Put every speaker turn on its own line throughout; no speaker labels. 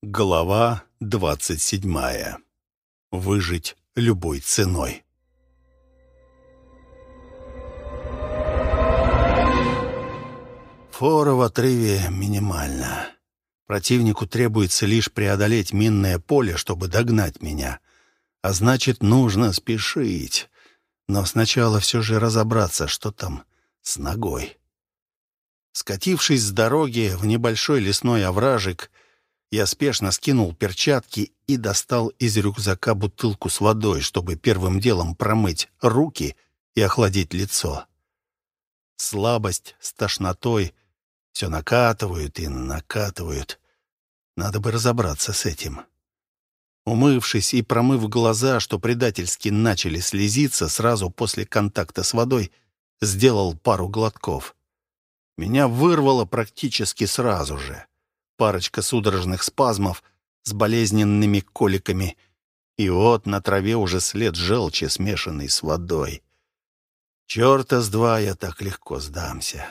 Глава двадцать седьмая. Выжить любой ценой. Фора в отрыве минимальна. Противнику требуется лишь преодолеть минное поле, чтобы догнать меня. А значит, нужно спешить. Но сначала все же разобраться, что там с ногой. Скатившись с дороги в небольшой лесной овражек, я спешно скинул перчатки и достал из рюкзака бутылку с водой, чтобы первым делом промыть руки и охладить лицо. Слабость с тошнотой все накатывают и накатывают. Надо бы разобраться с этим. Умывшись и промыв глаза, что предательски начали слезиться сразу после контакта с водой, сделал пару глотков. Меня вырвало практически сразу же парочка судорожных спазмов с болезненными коликами, и вот на траве уже след желчи, смешанный с водой. Черта с два я так легко сдамся.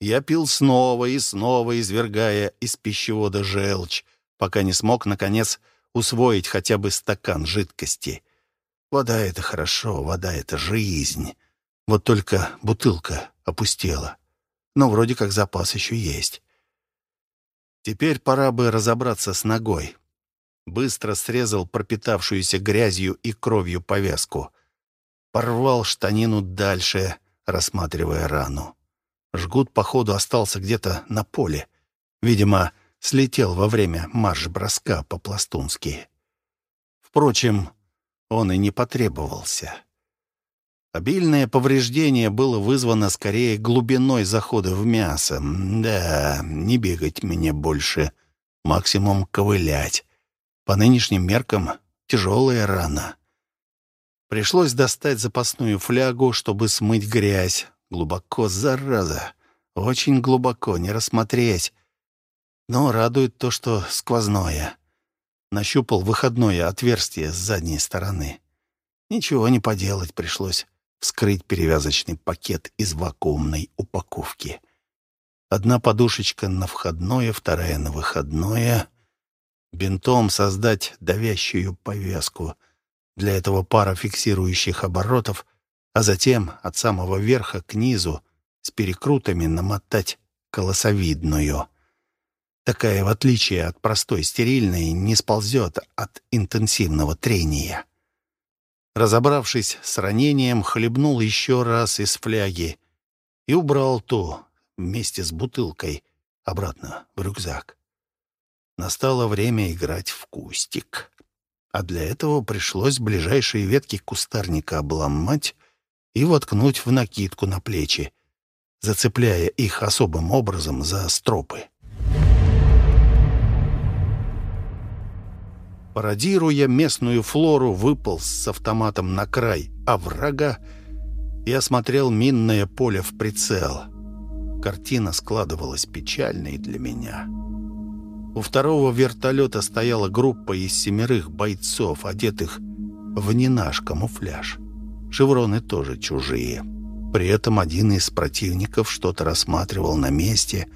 Я пил снова и снова, извергая из пищевода желчь, пока не смог, наконец, усвоить хотя бы стакан жидкости. Вода — это хорошо, вода — это жизнь. Вот только бутылка опустела. Но вроде как запас еще есть. Теперь пора бы разобраться с ногой. Быстро срезал пропитавшуюся грязью и кровью повязку. Порвал штанину дальше, рассматривая рану. Жгут, походу, остался где-то на поле. Видимо, слетел во время марш-броска по-пластунски. Впрочем, он и не потребовался. Обильное повреждение было вызвано скорее глубиной захода в мясо. Да, не бегать мне больше. Максимум ковылять. По нынешним меркам тяжелая рана. Пришлось достать запасную флягу, чтобы смыть грязь. Глубоко, зараза. Очень глубоко, не рассмотреть. Но радует то, что сквозное. Нащупал выходное отверстие с задней стороны. Ничего не поделать пришлось вскрыть перевязочный пакет из вакуумной упаковки. Одна подушечка на входное, вторая на выходное. Бинтом создать давящую повязку. Для этого пара фиксирующих оборотов, а затем от самого верха к низу с перекрутами намотать колосовидную. Такая, в отличие от простой стерильной, не сползет от интенсивного трения. Разобравшись с ранением, хлебнул еще раз из фляги и убрал ту вместе с бутылкой обратно в рюкзак. Настало время играть в кустик. А для этого пришлось ближайшие ветки кустарника обломать и воткнуть в накидку на плечи, зацепляя их особым образом за стропы. Пародируя местную флору, выполз с автоматом на край оврага и осмотрел минное поле в прицел. Картина складывалась печальной для меня. У второго вертолета стояла группа из семерых бойцов, одетых в не наш камуфляж. Шевроны тоже чужие. При этом один из противников что-то рассматривал на месте,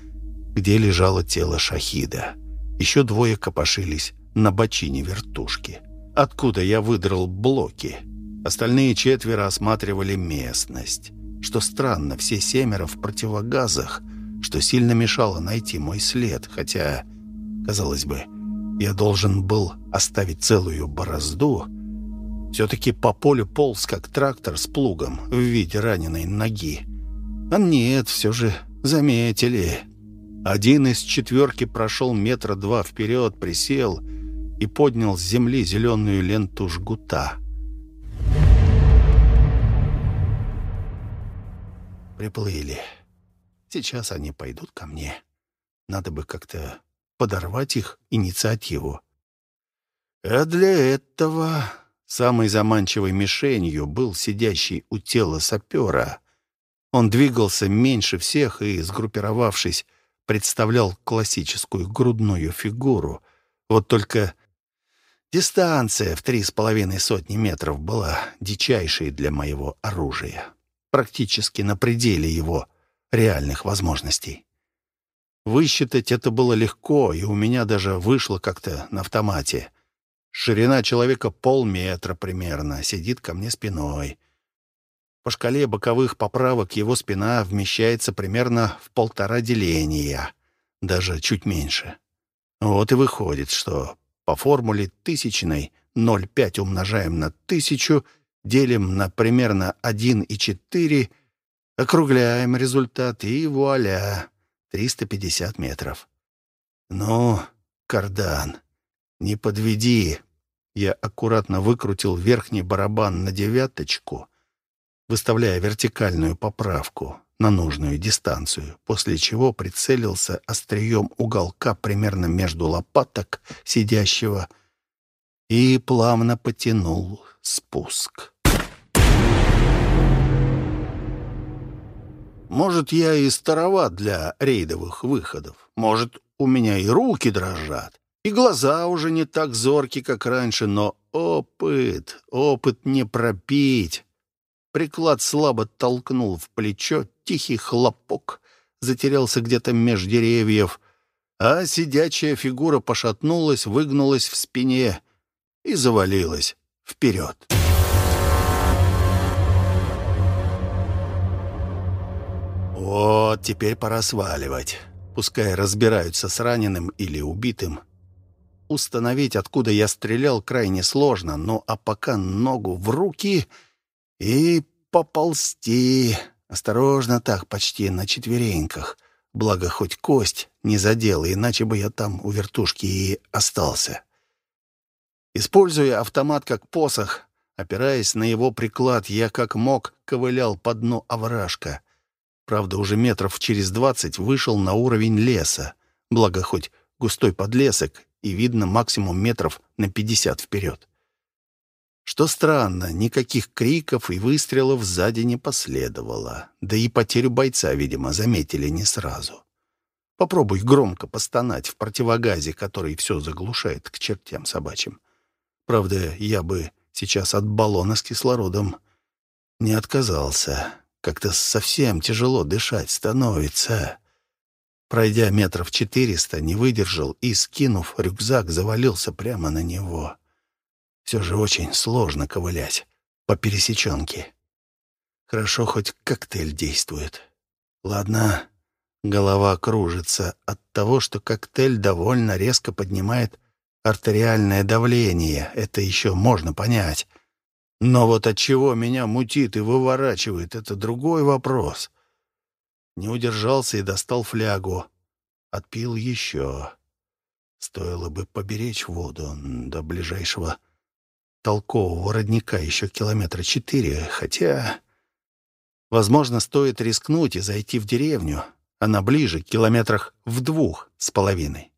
где лежало тело шахида. Еще двое копошились на бочине вертушки. Откуда я выдрал блоки? Остальные четверо осматривали местность. Что странно, все семеро в противогазах, что сильно мешало найти мой след, хотя, казалось бы, я должен был оставить целую борозду. Все-таки по полю полз, как трактор с плугом в виде раненой ноги. А нет, все же заметили. Один из четверки прошел метра два вперед, присел — и поднял с земли зеленую ленту жгута. Приплыли. Сейчас они пойдут ко мне. Надо бы как-то подорвать их инициативу. А для этого самой заманчивой мишенью был сидящий у тела сапера. Он двигался меньше всех и, сгруппировавшись, представлял классическую грудную фигуру. Вот только Дистанция в три с половиной сотни метров была дичайшей для моего оружия, практически на пределе его реальных возможностей. Высчитать это было легко, и у меня даже вышло как-то на автомате. Ширина человека полметра примерно, сидит ко мне спиной. По шкале боковых поправок его спина вмещается примерно в полтора деления, даже чуть меньше. Вот и выходит, что по формуле тысячной 0,5 умножаем на тысячу, делим на примерно 1,4, округляем результат и вуаля, 350 метров. Ну, кардан, не подведи. Я аккуратно выкрутил верхний барабан на девяточку, выставляя вертикальную поправку на нужную дистанцию, после чего прицелился острием уголка примерно между лопаток сидящего и плавно потянул спуск. Может, я и староват для рейдовых выходов. Может, у меня и руки дрожат, и глаза уже не так зорки, как раньше, но опыт, опыт не пропить. Приклад слабо толкнул в плечо, тихий хлопок, затерялся где-то меж деревьев, а сидячая фигура пошатнулась, выгнулась в спине и завалилась вперед. Вот, теперь пора сваливать. Пускай разбираются с раненым или убитым. Установить, откуда я стрелял, крайне сложно, но а пока ногу в руки и поползти. Осторожно так, почти на четвереньках. Благо, хоть кость не задела, иначе бы я там у вертушки и остался. Используя автомат как посох, опираясь на его приклад, я как мог ковылял по дну овражка. Правда, уже метров через двадцать вышел на уровень леса. Благо, хоть густой подлесок, и видно максимум метров на пятьдесят вперед. Что странно, никаких криков и выстрелов сзади не последовало. Да и потерю бойца, видимо, заметили не сразу. Попробуй громко постонать в противогазе, который все заглушает к чертям собачьим. Правда, я бы сейчас от баллона с кислородом не отказался. Как-то совсем тяжело дышать становится. Пройдя метров четыреста, не выдержал и, скинув рюкзак, завалился прямо на него. Все же очень сложно ковылять по пересеченке. Хорошо, хоть коктейль действует. Ладно, голова кружится от того, что коктейль довольно резко поднимает артериальное давление. Это еще можно понять. Но вот от чего меня мутит и выворачивает, это другой вопрос. Не удержался и достал флягу. Отпил еще. Стоило бы поберечь воду до ближайшего толкового родника еще километра четыре, хотя... Возможно, стоит рискнуть и зайти в деревню. Она ближе, километрах в двух с половиной.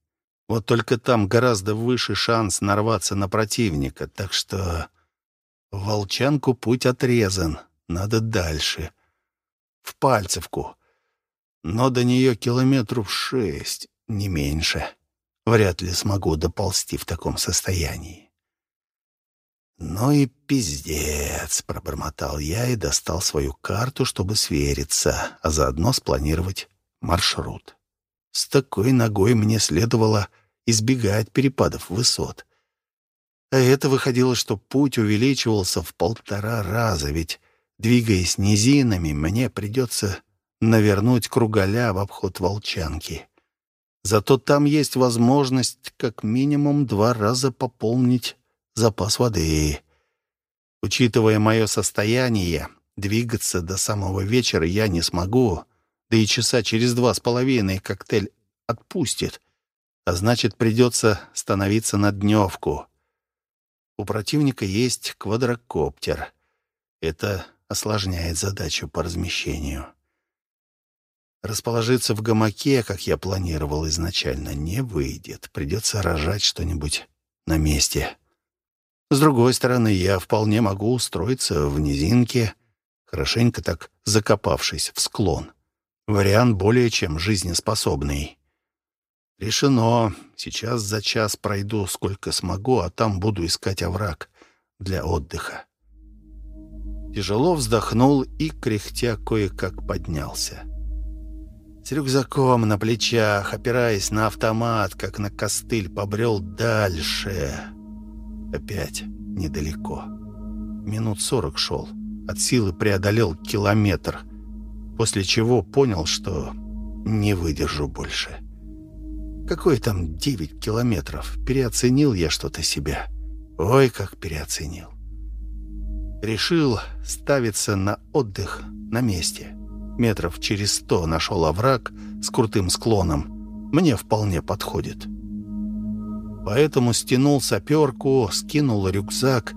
Вот только там гораздо выше шанс нарваться на противника, так что волчанку путь отрезан, надо дальше. В Пальцевку. Но до нее километров шесть, не меньше. Вряд ли смогу доползти в таком состоянии. «Ну и пиздец», — пробормотал я и достал свою карту, чтобы свериться, а заодно спланировать маршрут. С такой ногой мне следовало избегать перепадов высот. А это выходило, что путь увеличивался в полтора раза, ведь, двигаясь низинами, мне придется навернуть круголя в обход волчанки. Зато там есть возможность как минимум два раза пополнить запас воды. Учитывая мое состояние, двигаться до самого вечера я не смогу, да и часа через два с половиной коктейль отпустит а значит, придется становиться на дневку. У противника есть квадрокоптер. Это осложняет задачу по размещению. Расположиться в гамаке, как я планировал изначально, не выйдет. Придется рожать что-нибудь на месте. С другой стороны, я вполне могу устроиться в низинке, хорошенько так закопавшись в склон. Вариант более чем жизнеспособный. Решено. Сейчас за час пройду сколько смогу, а там буду искать овраг для отдыха. Тяжело вздохнул и, кряхтя, кое-как поднялся. С рюкзаком на плечах, опираясь на автомат, как на костыль, побрел дальше. Опять недалеко. Минут сорок шел. От силы преодолел километр. После чего понял, что не выдержу больше. Какой там девять километров? Переоценил я что-то себя. Ой, как переоценил. Решил ставиться на отдых на месте. Метров через сто нашел овраг с крутым склоном. Мне вполне подходит. Поэтому стянул саперку, скинул рюкзак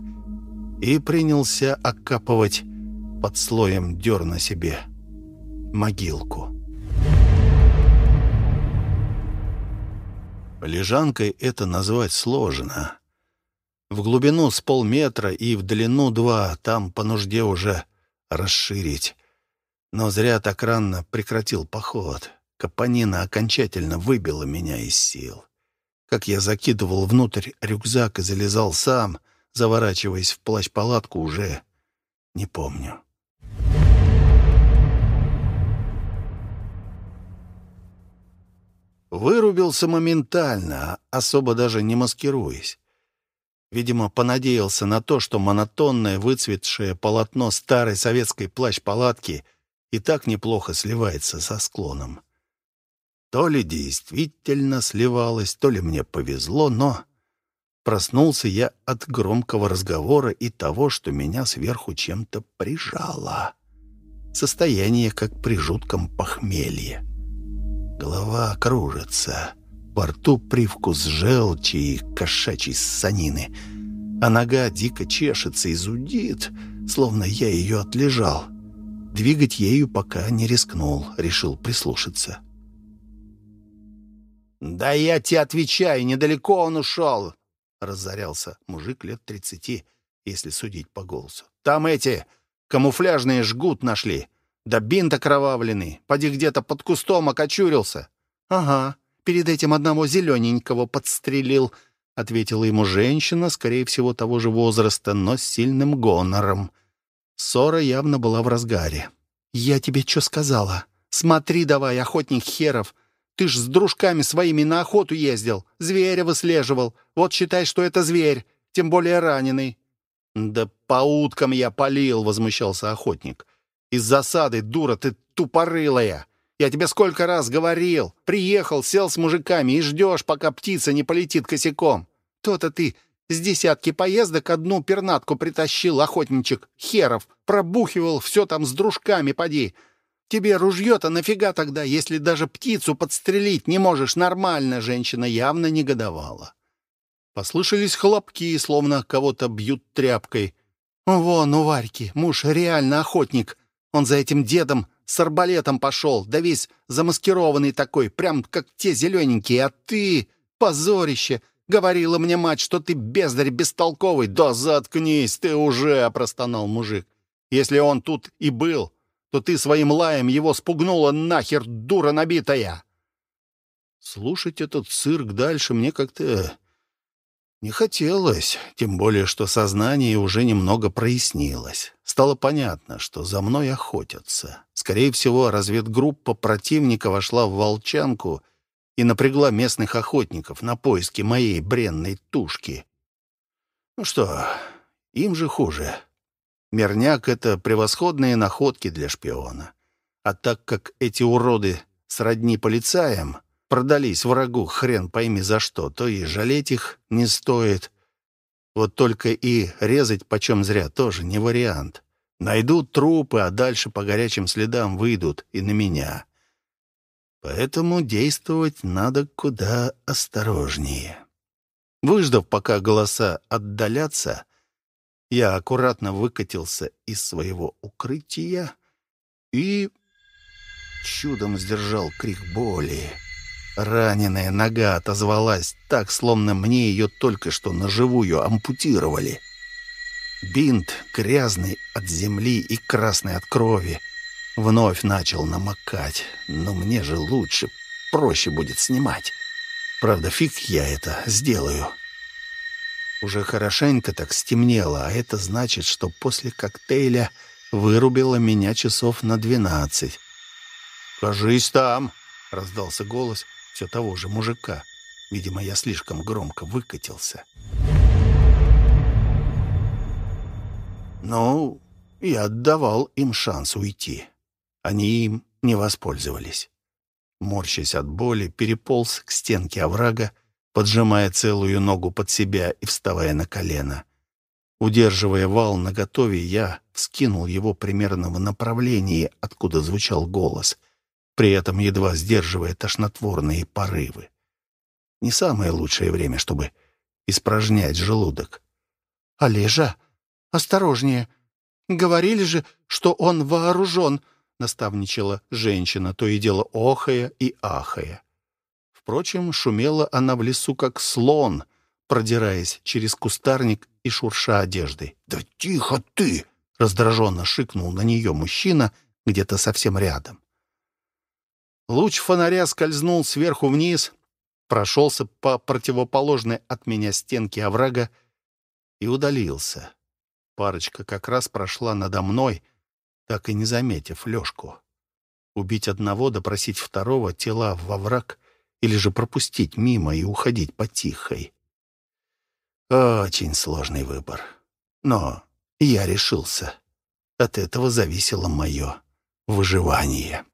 и принялся окапывать под слоем дерна себе могилку. Лежанкой это назвать сложно. В глубину с полметра и в длину два, там по нужде уже расширить. Но зря так рано прекратил поход. Капонина окончательно выбила меня из сил. Как я закидывал внутрь рюкзак и залезал сам, заворачиваясь в плащ-палатку, уже не помню. Вырубился моментально, особо даже не маскируясь. Видимо, понадеялся на то, что монотонное выцветшее полотно старой советской плащ-палатки и так неплохо сливается со склоном. То ли действительно сливалось, то ли мне повезло, но... Проснулся я от громкого разговора и того, что меня сверху чем-то прижало. Состояние, как при жутком похмелье. Голова кружится. Во рту привкус желчи и кошачьей санины. А нога дико чешется и зудит, словно я ее отлежал. Двигать ею пока не рискнул, решил прислушаться. «Да я тебе отвечаю, недалеко он ушел!» Разорялся мужик лет тридцати, если судить по голосу. «Там эти камуфляжные жгут нашли. Да бинт окровавленный. Поди где-то под кустом окочурился. — Ага, перед этим одного зелененького подстрелил, — ответила ему женщина, скорее всего, того же возраста, но с сильным гонором. Ссора явно была в разгаре. — Я тебе что сказала? Смотри давай, охотник херов. Ты ж с дружками своими на охоту ездил, зверя выслеживал. Вот считай, что это зверь, тем более раненый. — Да по уткам я полил, — возмущался охотник. Из засады, дура ты тупорылая. Я тебе сколько раз говорил. Приехал, сел с мужиками и ждешь, пока птица не полетит косяком. То-то ты с десятки поездок одну пернатку притащил, охотничек, херов. Пробухивал все там с дружками, поди. Тебе ружье-то нафига тогда, если даже птицу подстрелить не можешь нормально?» Женщина явно негодовала. Послышались хлопки, словно кого-то бьют тряпкой. «Вон у Варьки, муж реально охотник. Он за этим дедом с арбалетом пошел, да весь замаскированный такой, прям как те зелененькие, а ты... Позорище! Говорила мне мать, что ты бездарь бестолковый. Да заткнись ты уже, — простонал мужик. Если он тут и был, то ты своим лаем его спугнула нахер, дура набитая. Слушать этот цирк дальше мне как-то не хотелось, тем более, что сознание уже немного прояснилось. Стало понятно, что за мной охотятся. Скорее всего, разведгруппа противника вошла в Волчанку и напрягла местных охотников на поиски моей бренной тушки. Ну что, им же хуже. Мерняк — это превосходные находки для шпиона. А так как эти уроды сродни полицаям, продались врагу хрен пойми за что, то и жалеть их не стоит. Вот только и резать почем зря тоже не вариант. Найдут трупы, а дальше по горячим следам выйдут и на меня. Поэтому действовать надо куда осторожнее. Выждав, пока голоса отдалятся, я аккуратно выкатился из своего укрытия и чудом сдержал крик боли. Раненая нога отозвалась так, словно мне ее только что наживую ампутировали. Бинт, грязный от земли и красный от крови, вновь начал намокать. Но мне же лучше, проще будет снимать. Правда, фиг я это сделаю. Уже хорошенько так стемнело, а это значит, что после коктейля вырубило меня часов на двенадцать. «Кажись там!» — раздался голос все того же мужика. Видимо, я слишком громко выкатился. Ну, я отдавал им шанс уйти. Они им не воспользовались. Морщась от боли, переполз к стенке оврага, поджимая целую ногу под себя и вставая на колено. Удерживая вал наготове, я вскинул его примерно в направлении, откуда звучал голос, при этом едва сдерживая тошнотворные порывы. Не самое лучшее время, чтобы испражнять желудок.
«Олежа, осторожнее! Говорили же, что он вооружен!» наставничала женщина, то и дело охая и ахая. Впрочем, шумела она в лесу, как слон, продираясь через кустарник и шурша одеждой.
«Да тихо ты!»
— раздраженно шикнул на нее мужчина где-то совсем рядом. Луч фонаря скользнул сверху вниз, прошелся по противоположной от меня стенке оврага и удалился. Парочка как раз прошла надо мной, так и не заметив Лёшку. Убить одного, допросить второго, тела во враг или же пропустить мимо и уходить потихой. Очень сложный выбор. Но я решился. От этого зависело мое выживание.